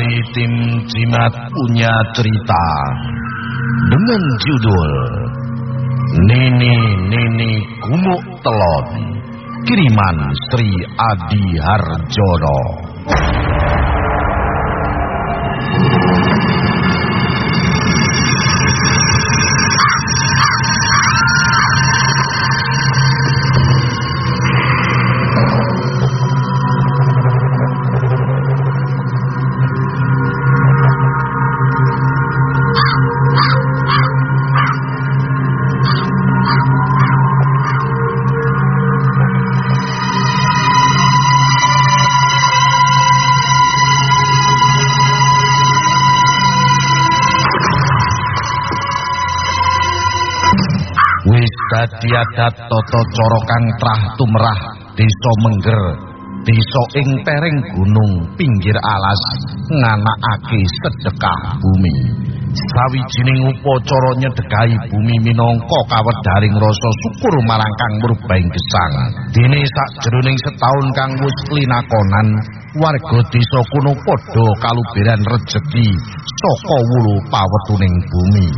Kembali tim Jimat punya cerita dengan judul Nini Nini Gumuk Telon kiriman Sri Adi Harjono. Wis dadi adat tata cara kang trah tumrah desa Mengger, desa ing pereng gunung pinggir alas nganakake sedekah bumi. Sawijining upacara nyedekahi bumi minangka kawedaring rasa syukur marang Kang Murbaing Gesang. Dene sakjroning setahun kang wis linakonan, warga desa kuno padha kaluberan rejeki saka wulu pawetuning bumi.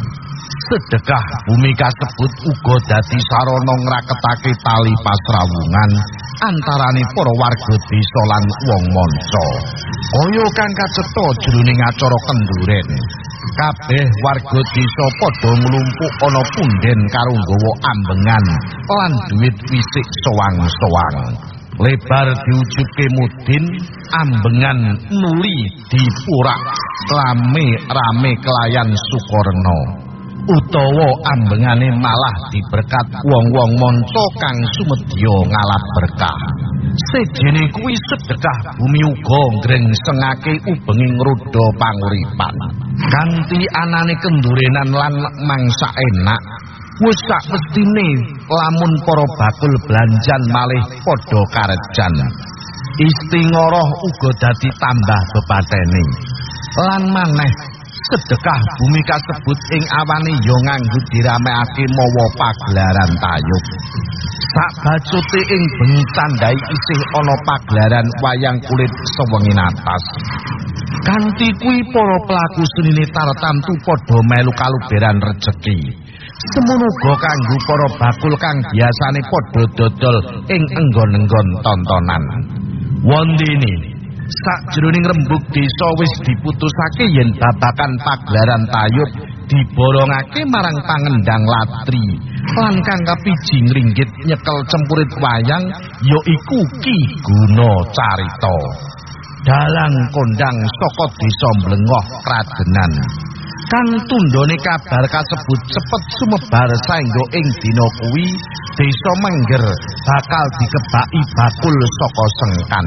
Sedekah bumi kasebut uga dadi sarana ngraketake tali pasrawungan antarane para warga desa lan wong manca. Kaya kang kacetha jroning acara kenduren. Kabeh warga desa padha nglumpuk ana punden karo nggawa ambengan lan duit wisik sowang-sowang. Lebar diujuke mudin, ambengan nuli dipurak, rame-rame kelayan Sukorno. Utawa ambengane malah diberkat wong-wong manca kang sumedya ngalap berkah. Sejene kuwi sedekah bumi uga ngrengsengake ubenging roda panguripan. Kanthi anane kendurenan lan mangsa enak, wis sak mestine lamun para bakul belanjan malih padha karejan. Istingoroh uga dadi tambah bepatene. Lan maneh sedekah bumi kasebut ing awane ya nganggo diramekake mawa pagelaran tayub. Sak bacute ing bengi tandai isih ana pagelaran wayang kulit sewengin atas. Kanthi kuwi para pelaku senine tartamtu padha melu kaluberan rejeki. Semono uga kanggo para bakul kang biasane padha dodol ing enggon-enggon tontonan. Wondene sakjroning rembug desa wis diputusake yen babakan pagelaran tayub diborongake marang pangendang latri. Lan kang kapiji ringgit nyekel cempurit wayang yaiku Ki Guna Carita dalang kondang saka desa Mlengoh Kradenan kang tundone kabar kasebut cepet sumebar saengga ing dina kuwi desa Mengger bakal dikebaki bakul saka sengkan.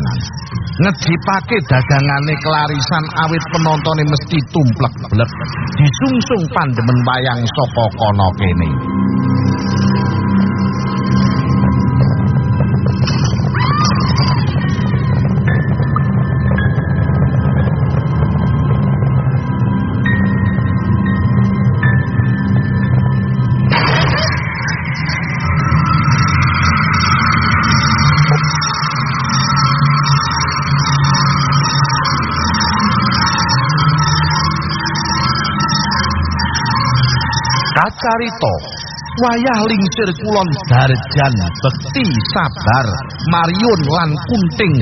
Ngejipake dagangane kelarisan awit penontone mesti tumplek-blek disungsung pandemen wayang saka kono kene Kacarito wayah lingsir kulon darjan bekti sabar Mariun lan kunting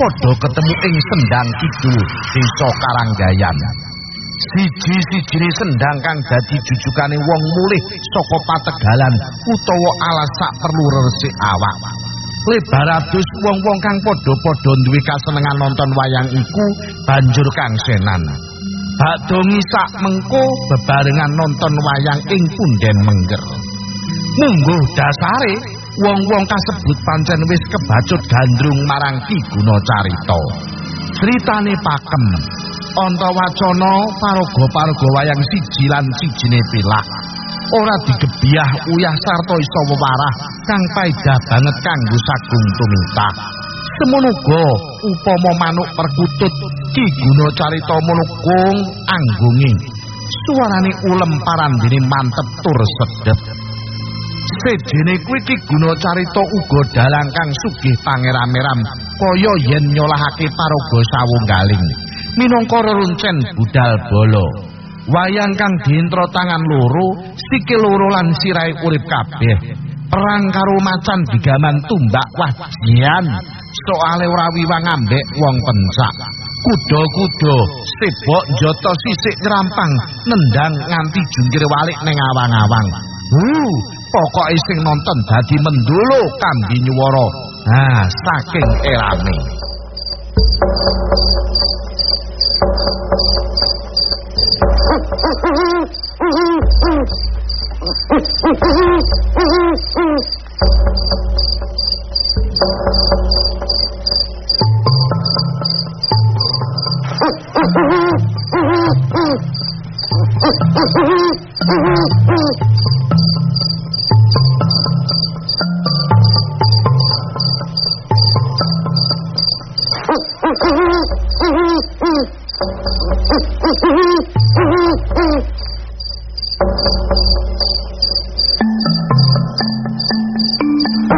padha ketemu ing sendang kidul desa Karanggayan. Siji-sijine sendang kang dadi jujukane wong mulih saka pategalan utawa alasak perlu resik awak. Lebar adus wong-wong kang padha-padha duwe kasenengan nonton wayang iku banjur kang senan Bakdo ngisak mengko bebarengan nonton wayang ing punden mengger. Mungguh dasare wong-wong kasebut pancen wis kebacut gandrung marang Ki Guna Carita. Critane pakem. Antawacana paraga-paraga wayang siji lan sijine pilak. Ora digebiah uyah sarta isa wewarah kang paedah banget kanggo sagung tuminta. Semono upama manuk perkutut Ki Guna Carita mulukung anggungi. Suarane ulem parandene mantep tur sedep. Sejene kuwi Ki Guna Carita uga dalang kang sugih pangeram-eram kaya yen nyolahake paraga sawunggaling. minangka reruncen budal bolo. Wayang kang diintro tangan loro, sikil loro lan sirai urip kabeh. Perang karo macan digaman tumbak wajian, soale ora wiwang ambek wong pencak. Kuda-kuda sibok njoto sisik ngrampang nendang nganti jungkir walik ning awang-awang. Hu, pokoke sing nonton dadi mendolo kambi nyuwara. Ah, saking erane.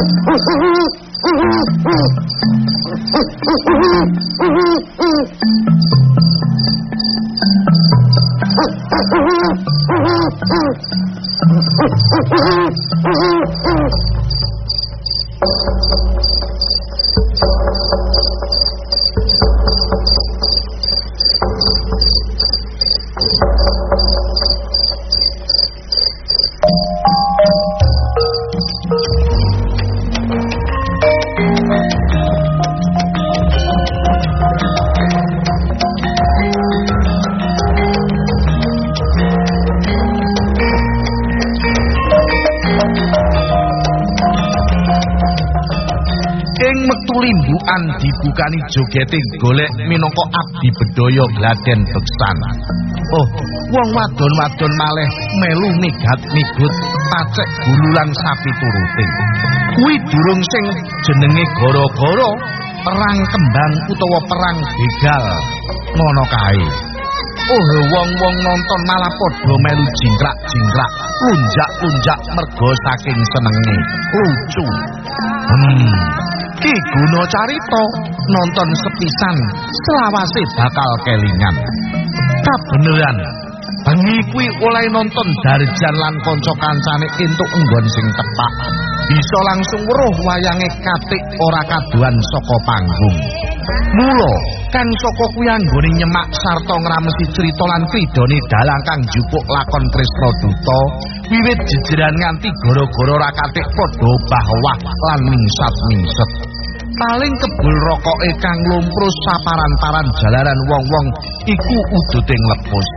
Oh, limbukan dibukani jogete golek minangka abdi bedaya gladen beksan. Oh, wong wadon-wadon maleh melu nigat nigut pacek gululan sapi turuting. Kuwi durung sing jenenge gara-gara perang kembang utawa perang begal ngono kae. Oh, wong-wong nonton malah padha melu jingkrak-jingkrak, lunjak-lunjak mergo saking senenge. Lucu. Hmm. Ki guna carita nonton sepisan selawase bakal kelingan. Kabeneran, bengi kuwi oleh nonton darjan lan kanca kancane entuk enggon sing tepak. Bisa langsung weruh wayange katik ora kaduan saka panggung. Mula kang saka kuwi anggone nyemak sarta ngramesi crita lan kridone dalang kang jupuk lakon Kresna Duta wiwit jejeran nganti gara-gara ora katik padha bahwa lan mingsat-mingset. Paling kebul rokoke kang lumprus saparan-paran jalaran wong-wong iku uduting lepus.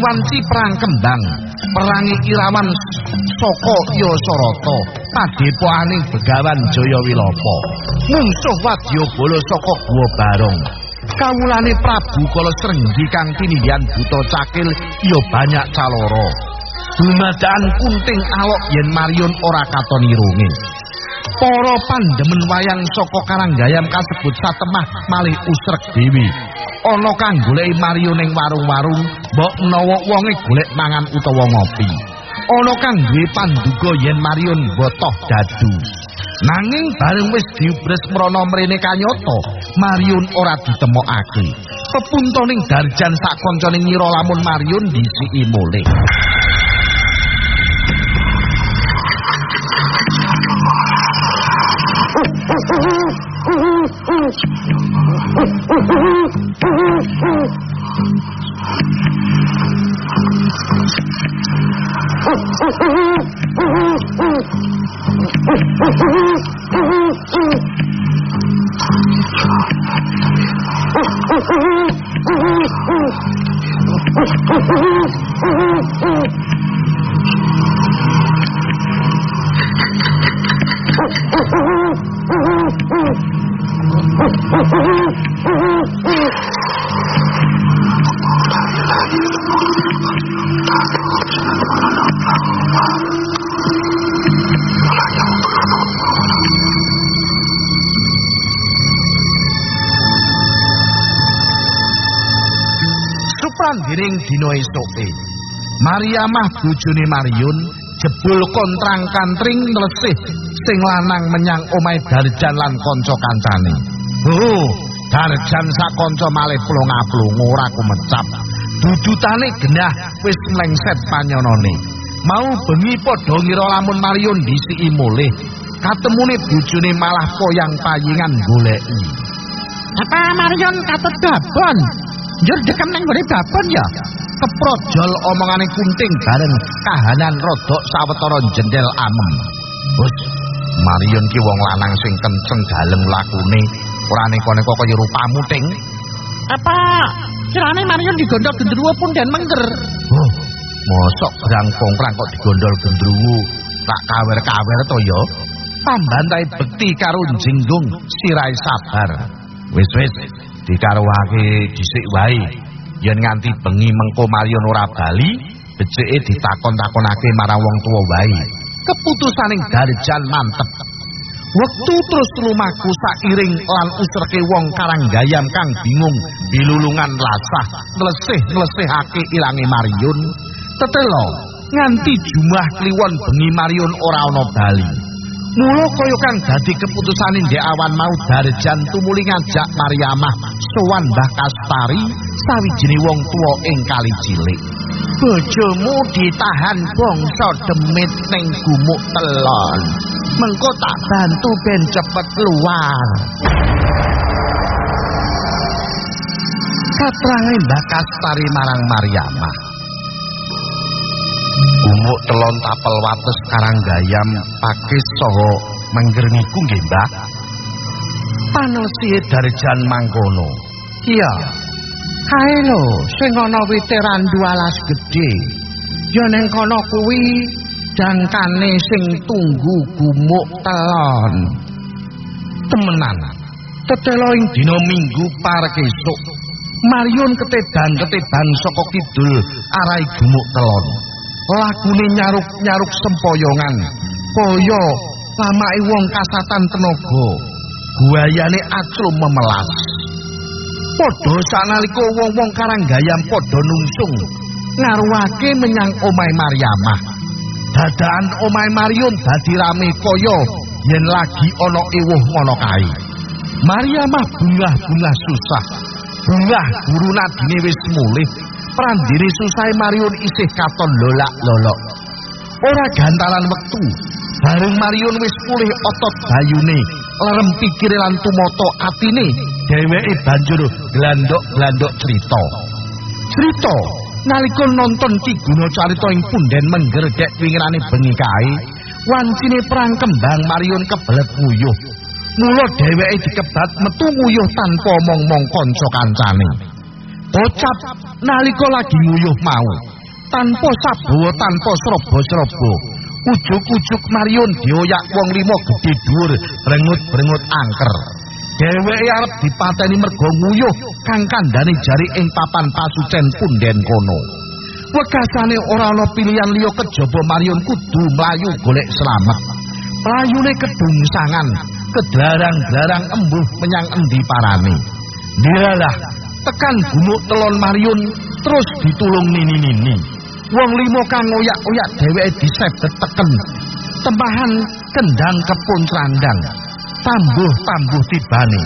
Wanci perang kembang. Perangi irawan saka Yosarata padepokaning Begawan Jaya Wilopo mungsuh wadya bala saka Guwa Barong kawulane Prabu Kala Srenggi kang tinindyan buta cakil ya banyak caloro. Dumadaan kunting alok yen Marion ora katon irunge para pandemen wayang saka Karanggayam kasebut satemah malih usrek dewi ana kang goleki Mario ning warung-warung, mbok menawa wonge golek mangan utawa ngopi. Ana kang duwe panduga yen Mario botoh dadu. Nanging bareng wis diubres mrana mrene kanyata, Marion ora ditemokake. Pepuntoning darjan sak kancane ngira lamun Marion disiki mulih. Oh, Prandiring dina esuke, Mariamah bojone Mariun jebul kontrang kantring nlesih sing lanang menyang omahe Darjan lan kanca kancane. Oh, Darjan sak kanca malih plong-plong ora kumecap. Dudutane genah wis mlengset panyonone. Mau bengi padha ngira lamun Mariun disiki mulih. Katemune bojone malah poyang payingan goleki. Apa Marion katut babon? Njur dekem nang ngene babon ya? Keprojol omongane kunting bareng kahanan rodok sawetara jendel amem. Bos, Marion ki wong lanang sing kenceng dalem lakune, ora neko-neko kaya rupamu ting. Apa kirane Marion digondol gendruwo pun dan mengger? Oh, mosok berang pongkrang kok digondol gendruwo. Tak kawer-kawer to ya. Pambantai bekti karo jinggung sirai sabar. Wis-wis dikaruwake dhisik wae. Yen nganti bengi mengko Marion ora bali, becike ditakon-takonake marang wong tuwa wae. Keputusaning Darjan mantep. Wektu terus lumaku sairing lan usreke wong karanggayam kang bingung bilulungan lasah nlesih-nlesihake ilange Marion. Tetelo nganti jumlah kliwon bengi Marion ora ana bali. Mula kaya kang dadi keputusane ndek awan mau Darjan tumuli ngajak Mariamah sowan Mbah Kastari sawijine wong tuwa ing kali cilik. Bojomu ditahan bangsa demit ning gumuk telon. Mengko tak bantu ben cepet keluar. Katrange Mbah Kastari marang Mariamah. Gumuk telon tapel wates karanggayam pakis saha menggerniku nggih, Mbah. Panesihe Darjan mangkono. Iya. Kae lho, sing ana wite randu alas gedhe. Ya ning kono kuwi dangkane sing tunggu gumuk telon. Temenan. Tetelo ing dina Minggu parek esuk. Marion ketedan-ketedan saka kidul arai gumuk telon. Lakune nyaruk-nyaruk sempoyongan. Kaya lamake wong kasatan tenaga. Guayane acul memelas. Padha sanalika wong-wong karanggayam padha nungsung ngaruhake menyang omahe Mariamah. Dadaan omahe Marion dadi rame kaya yen lagi ana ewuh ngono kae. Mariamah bungah-bungah susah. Bungah guru nadine wis mulih. Prandiri susahe Marion isih katon lolak-lolok. Ora gantalan wektu. Bareng Marion wis pulih otot bayune, lerem pikire lan tumata atine, dheweke banjur glandok-glandok cerita. Cerita nalika nonton Ki Guna carita ing punden mengger dek wingirane bengi kae, wancine perang kembang Marion kebelet nguyuh. Mula dheweke dikebat metu nguyuh tanpa omong-omong kanca kancane. Bocap nalika lagi nguyuh mau, tanpa sabawa tanpa srobo-srobo. Ujuk-ujuk Marion dioyak wong limo gedhe dhuwur, brengut-brengut angker. Dheweke arep dipateni mergo nguyuh kang kandhane jari ing papan pasucen punden kono. Wegasane ora ana pilihan liya kejaba Marion kudu mlayu golek slamet. Playune kedungsangan, kedlarang-larang embuh menyang endi parane. Dilalah tekan gumuk telon Marion terus ditulung nini-nini. Wong limo kang ngoyak-oyak dheweke disebet teken. Tempahan kendang kepun trandang. Tambuh-tambuh tibane.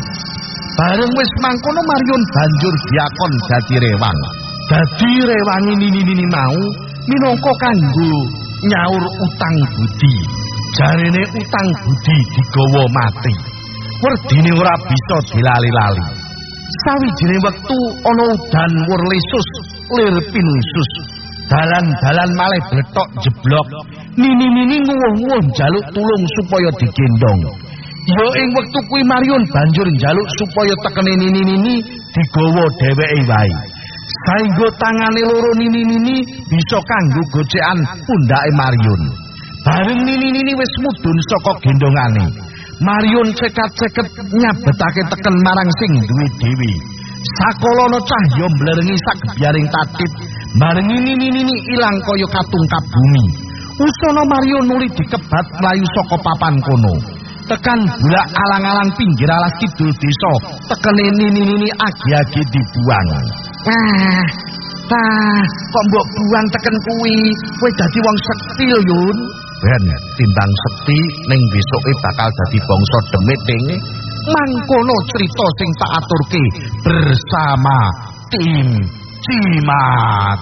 Bareng wis mangkono Marion banjur diakon dadi rewang. Dadi rewangi nini-nini mau minangka kanggo nyaur utang budi. Jarene utang budi digawa mati. Werdine ora bisa dilali-lali. Sawijine wektu ana udan wurlesus lir pinusus. Dalan-dalan malih bletok jeblok. Nini-nini nguwuh-nguwuh njaluk tulung supaya digendong. Ya ing wektu kuwi Marion banjur njaluk supaya tekene nini-nini digawa dheweke wae. Saengga tangane loro nini-nini bisa kanggo gocekan pundake Marion. Bareng nini-nini wis mudhun saka gendongane. Marion cekat-ceket nyabetake teken marang sing duwe dewi. Sakolana cahya mblerengi sagebyaring tatip, bareng nini-nini ilang kaya katungkap bumi. Usana Marion nuli dikebat mlayu saka papan kono. Tekan bulak alang-alang pinggir alas kidul desa, tekene nini-nini agi-agi dibuang. Wah, Wah, kok mbok buang teken kuwi, kowe dadi wong sekti lho, Yun. Ben timbang sekti ning besoke bakal dadi bangsa demit ding. Mangkono cerita sing tak aturke bersama tim Cimat.